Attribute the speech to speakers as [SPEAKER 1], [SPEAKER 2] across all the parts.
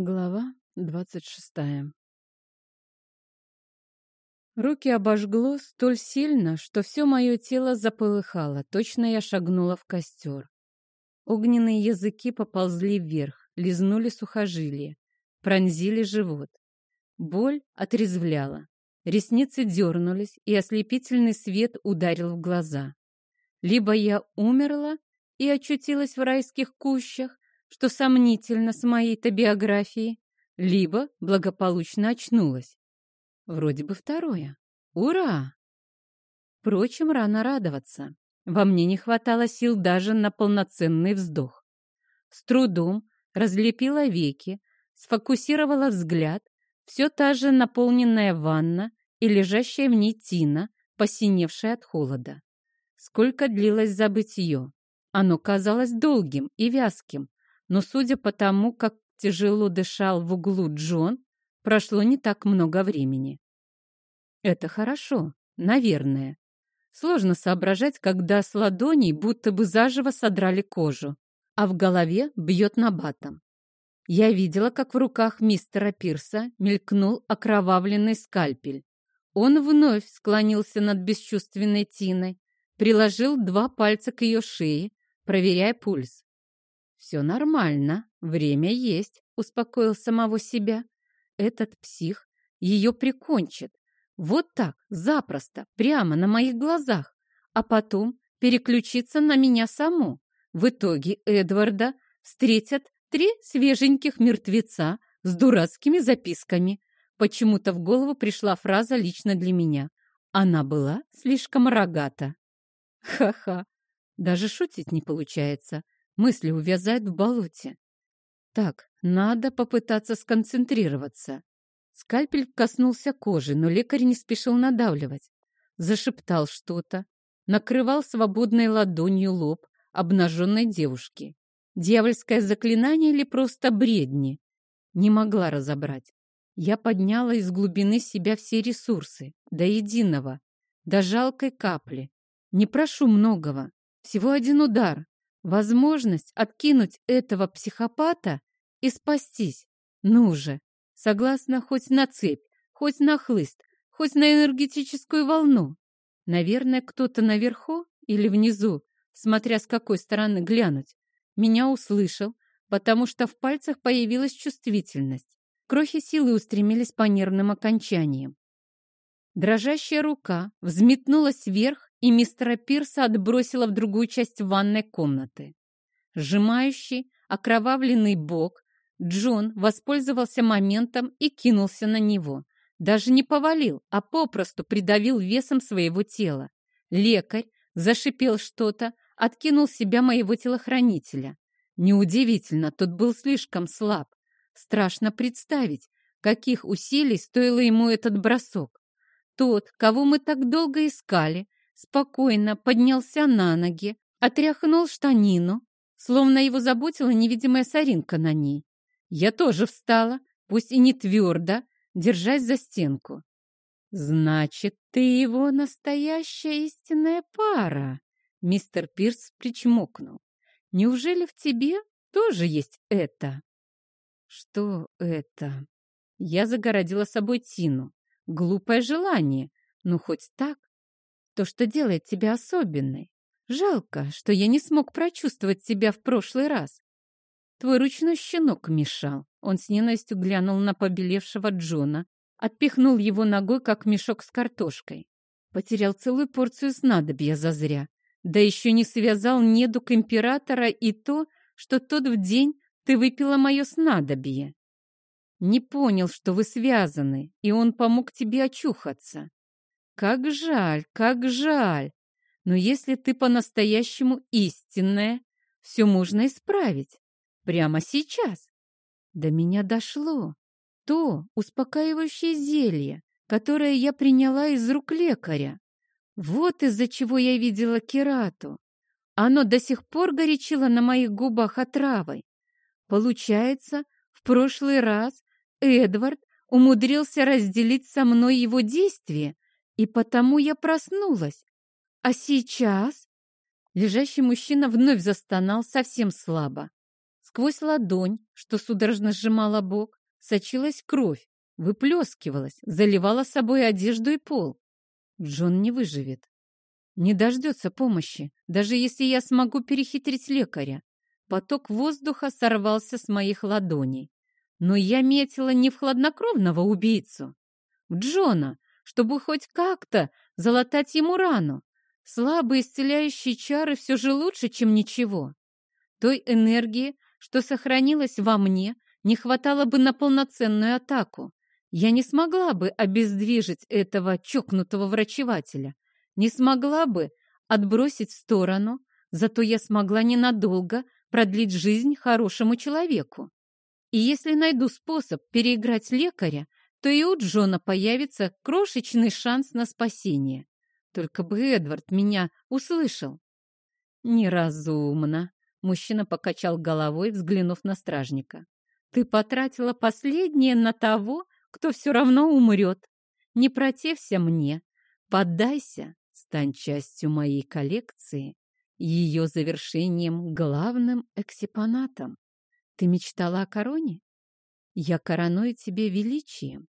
[SPEAKER 1] Глава двадцать шестая Руки обожгло столь сильно, что все мое тело заполыхало, точно я шагнула в костер. Огненные языки поползли вверх, лизнули сухожилие, пронзили живот. Боль отрезвляла. Ресницы дернулись, и ослепительный свет ударил в глаза. Либо я умерла и очутилась в райских кущах, что сомнительно с моей-то биографией, либо благополучно очнулась. Вроде бы второе. Ура! Впрочем, рано радоваться. Во мне не хватало сил даже на полноценный вздох. С трудом разлепила веки, сфокусировала взгляд, все та же наполненная ванна и лежащая в ней Тина, посиневшая от холода. Сколько длилось забытье? Оно казалось долгим и вязким, но судя по тому, как тяжело дышал в углу Джон, прошло не так много времени. Это хорошо, наверное. Сложно соображать, когда с ладоней будто бы заживо содрали кожу, а в голове бьет набатом. Я видела, как в руках мистера Пирса мелькнул окровавленный скальпель. Он вновь склонился над бесчувственной Тиной, приложил два пальца к ее шее, проверяя пульс. «Все нормально, время есть», — успокоил самого себя. «Этот псих ее прикончит. Вот так, запросто, прямо на моих глазах, а потом переключиться на меня саму. В итоге Эдварда встретят три свеженьких мертвеца с дурацкими записками. Почему-то в голову пришла фраза лично для меня. Она была слишком рогата. Ха-ха, даже шутить не получается. Мысли увязают в болоте. Так, надо попытаться сконцентрироваться. Скальпель коснулся кожи, но лекарь не спешил надавливать. Зашептал что-то, накрывал свободной ладонью лоб обнаженной девушки. Дьявольское заклинание или просто бредни? Не могла разобрать. Я подняла из глубины себя все ресурсы, до единого, до жалкой капли. Не прошу многого, всего один удар, Возможность откинуть этого психопата и спастись. Ну же, согласна хоть на цепь, хоть на хлыст, хоть на энергетическую волну. Наверное, кто-то наверху или внизу, смотря с какой стороны глянуть, меня услышал, потому что в пальцах появилась чувствительность. Крохи силы устремились по нервным окончаниям. Дрожащая рука взметнулась вверх и мистера Пирса отбросила в другую часть ванной комнаты. Сжимающий окровавленный бок, Джон воспользовался моментом и кинулся на него. Даже не повалил, а попросту придавил весом своего тела. Лекарь зашипел что-то, откинул себя моего телохранителя. Неудивительно, тот был слишком слаб. Страшно представить, каких усилий стоило ему этот бросок. Тот, кого мы так долго искали, спокойно поднялся на ноги, отряхнул штанину, словно его заботила невидимая соринка на ней. Я тоже встала, пусть и не твердо, держась за стенку. «Значит, ты его настоящая истинная пара!» Мистер Пирс причмокнул. «Неужели в тебе тоже есть это?» «Что это?» Я загородила собой Тину. Глупое желание, но хоть так то, что делает тебя особенной. Жалко, что я не смог прочувствовать тебя в прошлый раз. Твой ручной щенок мешал. Он с ненавистью глянул на побелевшего Джона, отпихнул его ногой, как мешок с картошкой. Потерял целую порцию снадобья зазря. Да еще не связал недуг императора и то, что тот в день ты выпила мое снадобье. Не понял, что вы связаны, и он помог тебе очухаться. Как жаль, как жаль. Но если ты по-настоящему истинная, все можно исправить. Прямо сейчас. До меня дошло. То успокаивающее зелье, которое я приняла из рук лекаря. Вот из-за чего я видела керату. Оно до сих пор горячило на моих губах отравой. Получается, в прошлый раз Эдвард умудрился разделить со мной его действия, и потому я проснулась. А сейчас... Лежащий мужчина вновь застонал совсем слабо. Сквозь ладонь, что судорожно сжимала бок, сочилась кровь, выплескивалась, заливала собой одежду и пол. Джон не выживет. Не дождется помощи, даже если я смогу перехитрить лекаря. Поток воздуха сорвался с моих ладоней. Но я метила не в хладнокровного убийцу, в Джона, чтобы хоть как-то залатать ему рану. Слабые исцеляющие чары все же лучше, чем ничего. Той энергии, что сохранилась во мне, не хватало бы на полноценную атаку. Я не смогла бы обездвижить этого чокнутого врачевателя, не смогла бы отбросить в сторону, зато я смогла ненадолго продлить жизнь хорошему человеку. И если найду способ переиграть лекаря, то и у Джона появится крошечный шанс на спасение. Только бы Эдвард меня услышал. Неразумно. Мужчина покачал головой, взглянув на стражника. Ты потратила последнее на того, кто все равно умрет. Не протився мне. Поддайся, стань частью моей коллекции, ее завершением главным экспонатом. Ты мечтала о короне? Я короную тебе величием.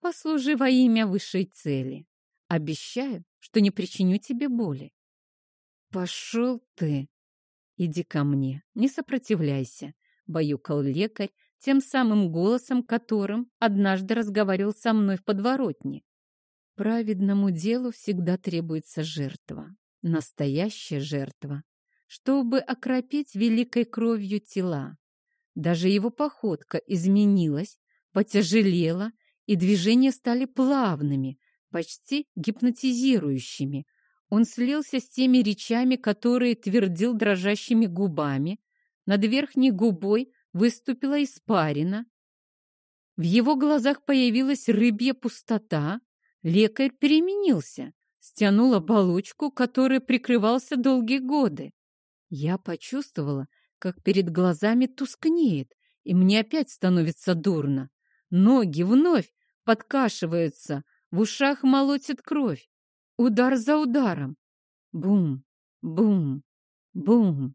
[SPEAKER 1] Послужи во имя высшей цели. Обещаю, что не причиню тебе боли. Пошел ты. Иди ко мне, не сопротивляйся, баюкал лекарь тем самым голосом, которым однажды разговаривал со мной в подворотне. Праведному делу всегда требуется жертва, настоящая жертва, чтобы окропить великой кровью тела. Даже его походка изменилась, потяжелела, и движения стали плавными, почти гипнотизирующими. Он слился с теми речами, которые твердил дрожащими губами. Над верхней губой выступила испарина. В его глазах появилась рыбья пустота. Лекарь переменился, стянул оболочку, которой прикрывался долгие годы. Я почувствовала, как перед глазами тускнеет, и мне опять становится дурно. Ноги вновь подкашиваются, в ушах молотит кровь. Удар за ударом. Бум, бум, бум.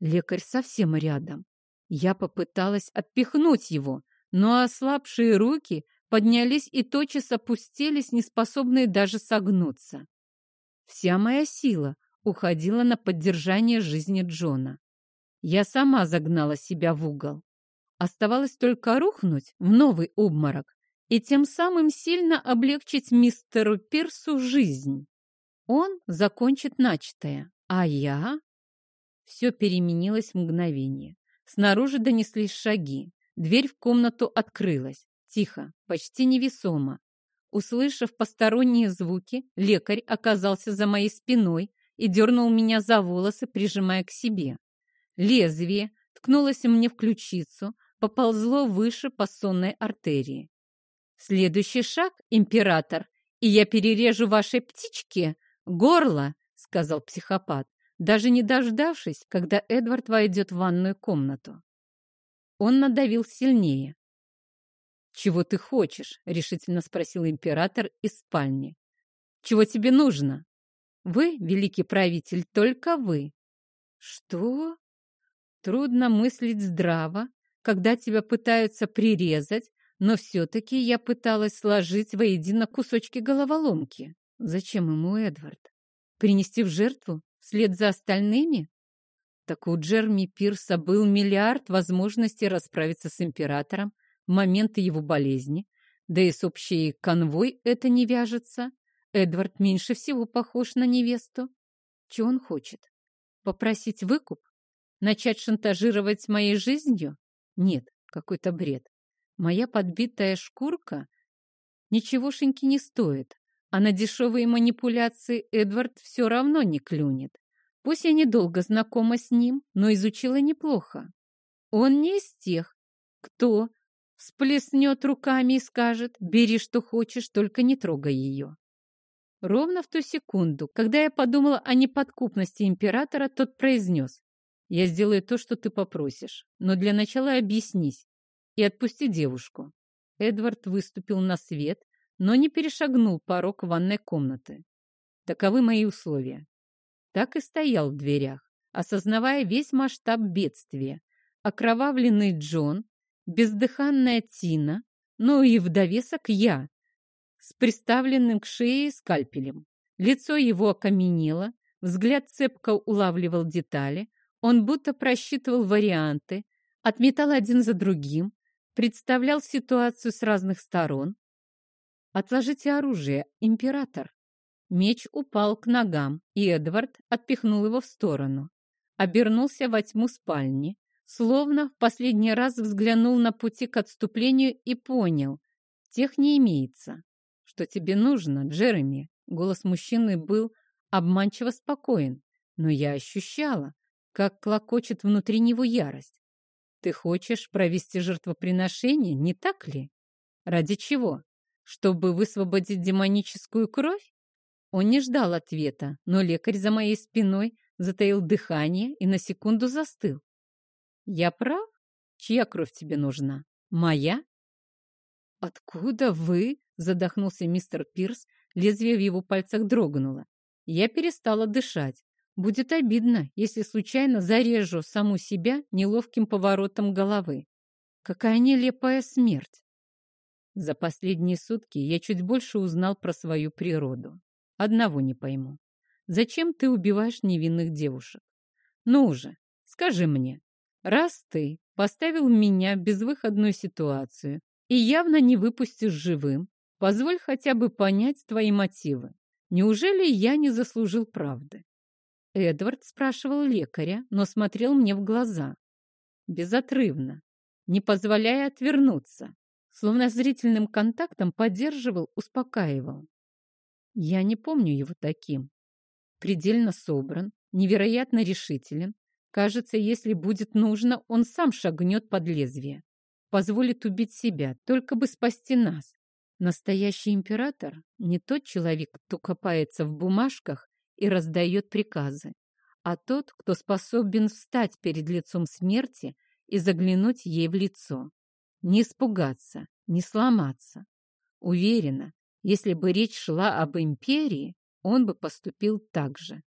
[SPEAKER 1] Лекарь совсем рядом. Я попыталась отпихнуть его, но ослабшие руки поднялись и тотчас опустились, неспособные даже согнуться. Вся моя сила уходила на поддержание жизни Джона. Я сама загнала себя в угол. Оставалось только рухнуть в новый обморок и тем самым сильно облегчить мистеру Пирсу жизнь. Он закончит начатое, а я... Все переменилось в мгновение. Снаружи донеслись шаги. Дверь в комнату открылась. Тихо, почти невесомо. Услышав посторонние звуки, лекарь оказался за моей спиной и дернул меня за волосы, прижимая к себе. Лезвие ткнулось мне в ключицу, поползло выше по сонной артерии. «Следующий шаг, император, и я перережу вашей птичке горло», — сказал психопат, даже не дождавшись, когда Эдвард войдет в ванную комнату. Он надавил сильнее. «Чего ты хочешь?» — решительно спросил император из спальни. «Чего тебе нужно?» «Вы, великий правитель, только вы». «Что?» Трудно мыслить здраво, когда тебя пытаются прирезать, но все-таки я пыталась сложить воедино кусочки головоломки. Зачем ему Эдвард? Принести в жертву вслед за остальными? Так у Джерми Пирса был миллиард возможностей расправиться с императором в моменты его болезни, да и с общей конвой это не вяжется. Эдвард меньше всего похож на невесту. Чего он хочет? Попросить выкуп? Начать шантажировать моей жизнью? Нет, какой-то бред. Моя подбитая шкурка ничегошеньки не стоит, а на дешевые манипуляции Эдвард все равно не клюнет. Пусть я недолго знакома с ним, но изучила неплохо. Он не из тех, кто всплеснет руками и скажет «бери, что хочешь, только не трогай ее». Ровно в ту секунду, когда я подумала о неподкупности императора, тот произнес я сделаю то, что ты попросишь, но для начала объяснись и отпусти девушку. Эдвард выступил на свет, но не перешагнул порог ванной комнаты. Таковы мои условия. Так и стоял в дверях, осознавая весь масштаб бедствия. окровавленный Джон, бездыханная Тина, ну и в довесок я, с приставленным к шее скальпелем. Лицо его окаменело, взгляд цепко улавливал детали, он будто просчитывал варианты, отметал один за другим, представлял ситуацию с разных сторон. «Отложите оружие, император!» Меч упал к ногам, и Эдвард отпихнул его в сторону. Обернулся во тьму спальни, словно в последний раз взглянул на пути к отступлению и понял, тех не имеется. «Что тебе нужно, Джереми?» Голос мужчины был обманчиво спокоен, но я ощущала, как клокочет внутри него ярость. «Ты хочешь провести жертвоприношение, не так ли? Ради чего? Чтобы высвободить демоническую кровь?» Он не ждал ответа, но лекарь за моей спиной затаил дыхание и на секунду застыл. «Я прав? Чья кровь тебе нужна? Моя?» «Откуда вы?» — задохнулся мистер Пирс, лезвие в его пальцах дрогнуло. Я перестала дышать. Будет обидно, если случайно зарежу саму себя неловким поворотом головы. Какая нелепая смерть! За последние сутки я чуть больше узнал про свою природу. Одного не пойму. Зачем ты убиваешь невинных девушек? Ну уже, скажи мне, раз ты поставил меня в безвыходную ситуацию и явно не выпустишь живым, позволь хотя бы понять твои мотивы. Неужели я не заслужил правды? Эдвард спрашивал лекаря, но смотрел мне в глаза. Безотрывно, не позволяя отвернуться, словно зрительным контактом поддерживал, успокаивал. Я не помню его таким. Предельно собран, невероятно решителен. Кажется, если будет нужно, он сам шагнет под лезвие. Позволит убить себя, только бы спасти нас. Настоящий император не тот человек, кто копается в бумажках и раздает приказы, а тот, кто способен встать перед лицом смерти и заглянуть ей в лицо. Не испугаться, не сломаться. Уверена, если бы речь шла об империи, он бы поступил так же.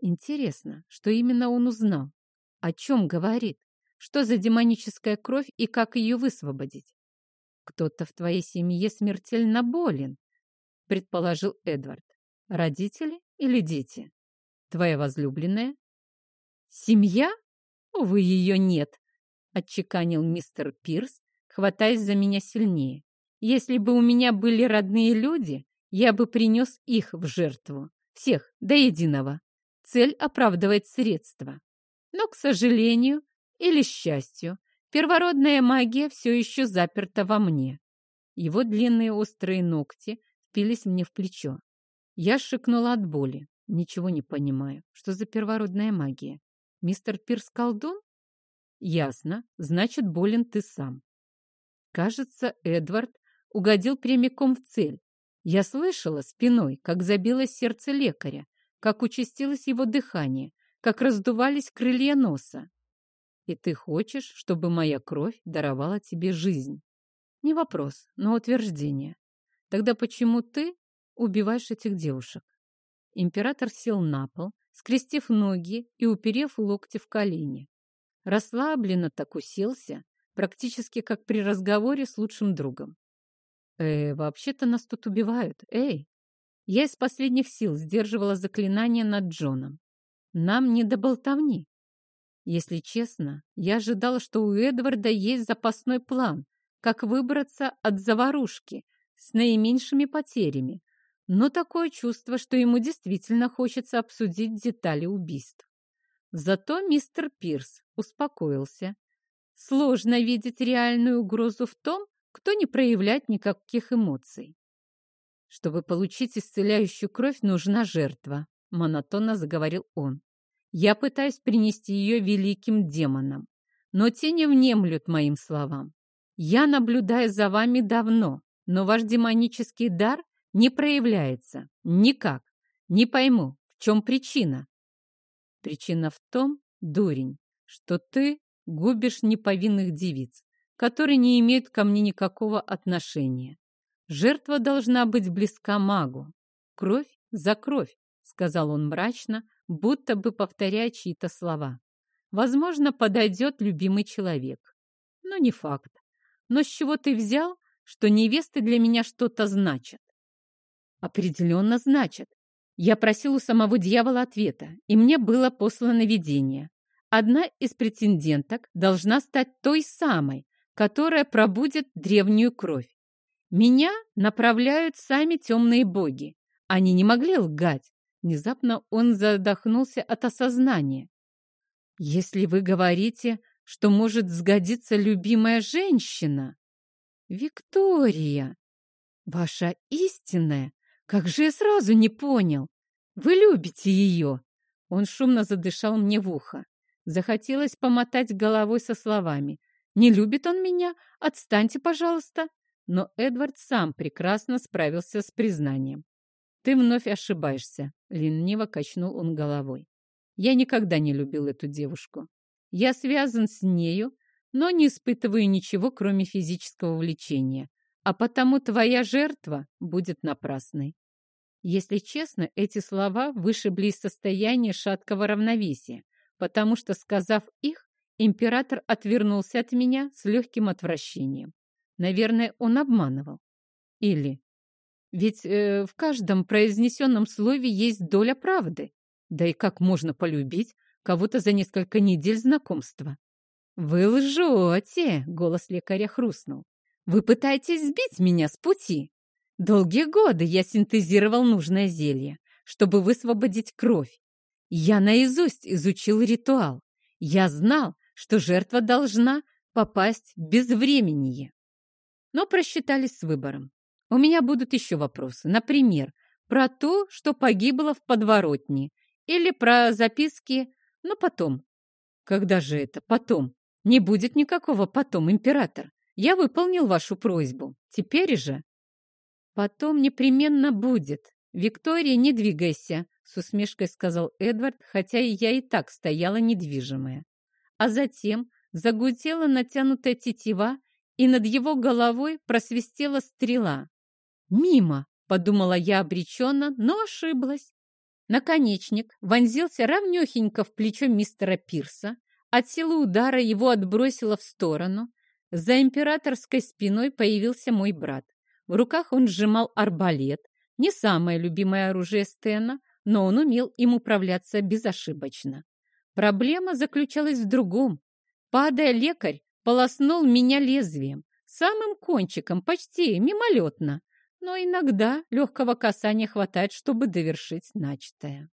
[SPEAKER 1] Интересно, что именно он узнал? О чем говорит? Что за демоническая кровь и как ее высвободить? Кто-то в твоей семье смертельно болен, предположил Эдвард. Родители или дети? Твоя возлюбленная? Семья? Увы, ее нет, отчеканил мистер Пирс, хватаясь за меня сильнее. Если бы у меня были родные люди, я бы принес их в жертву. Всех, до единого. Цель оправдывает средства. Но, к сожалению или счастью, первородная магия все еще заперта во мне. Его длинные острые ногти впились мне в плечо. Я шикнула от боли. Ничего не понимаю. Что за первородная магия? Мистер Пирс колдун? Ясно. Значит, болен ты сам. Кажется, Эдвард угодил прямиком в цель. Я слышала спиной, как забилось сердце лекаря, как участилось его дыхание, как раздувались крылья носа. И ты хочешь, чтобы моя кровь даровала тебе жизнь? Не вопрос, но утверждение. Тогда почему ты убиваешь этих девушек? Император сел на пол, скрестив ноги и уперев локти в колени. Расслабленно так уселся, практически как при разговоре с лучшим другом. «Э, вообще-то нас тут убивают. Эй!» Я из последних сил сдерживала заклинание над Джоном. Нам не до болтовни. Если честно, я ожидала, что у Эдварда есть запасной план, как выбраться от заварушки с наименьшими потерями, но такое чувство, что ему действительно хочется обсудить детали убийств. Зато мистер Пирс успокоился. Сложно видеть реальную угрозу в том, кто не проявляет никаких эмоций. Чтобы получить исцеляющую кровь, нужна жертва, монотонно заговорил он. Я пытаюсь принести ее великим демонам, но те не внемлют моим словам. Я наблюдаю за вами давно, но ваш демонический дар не проявляется никак. Не пойму, в чем причина. Причина в том, дурень, что ты губишь неповинных девиц которые не имеют ко мне никакого отношения. Жертва должна быть близка магу. Кровь за кровь, сказал он мрачно, будто бы повторяя чьи-то слова. возможно, подойдет любимый человек. Но не факт. Но с чего ты взял, что невесты для меня что-то значат? Определенно значат. Я просил у самого дьявола ответа, и мне было послано видение. Одна из претенденток должна стать той самой, которая пробудет древнюю кровь. Меня направляют сами темные боги. Они не могли лгать. Внезапно он задохнулся от осознания. Если вы говорите, что может сгодиться любимая женщина, Виктория, ваша истинная, как же я сразу не понял. Вы любите ее. Он шумно задышал мне в ухо. Захотелось помотать головой со словами. «Не любит он меня? Отстаньте, пожалуйста!» Но Эдвард сам прекрасно справился с признанием. «Ты вновь ошибаешься», — лениво качнул он головой. «Я никогда не любил эту девушку. Я связан с нею, но не испытываю ничего, кроме физического влечения, а потому твоя жертва будет напрасной». Если честно, эти слова вышибли из состояния шаткого равновесия, потому что, сказав их, император отвернулся от меня с легким отвращением. Наверное, он обманывал. Или... Ведь э, в каждом произнесенном слове есть доля правды. Да и как можно полюбить кого-то за несколько недель знакомства? «Вы лжете!» — голос лекаря хрустнул. «Вы пытаетесь сбить меня с пути!» Долгие годы я синтезировал нужное зелье, чтобы высвободить кровь. Я наизусть изучил ритуал. Я знал, что жертва должна попасть в безвременье. Но просчитались с выбором. У меня будут еще вопросы. Например, про то, что погибло в подворотне, или про записки, но потом. Когда же это потом? Не будет никакого потом, император. Я выполнил вашу просьбу. Теперь же... Потом непременно будет. Виктория, не двигайся. С усмешкой сказал Эдвард, хотя и я и так стояла недвижимая. А затем загудела натянутая тетива, и над его головой просвистела стрела. «Мимо!» — подумала я обреченно, но ошиблась. Наконечник вонзился равнёхенько в плечо мистера Пирса, от силы удара его отбросило в сторону. За императорской спиной появился мой брат. В руках он сжимал арбалет, не самое любимое оружие Стена, но он умел им управляться безошибочно. Проблема заключалась в другом. Падая, лекарь полоснул меня лезвием, самым кончиком, почти мимолетно. Но иногда легкого касания хватает, чтобы довершить начатое.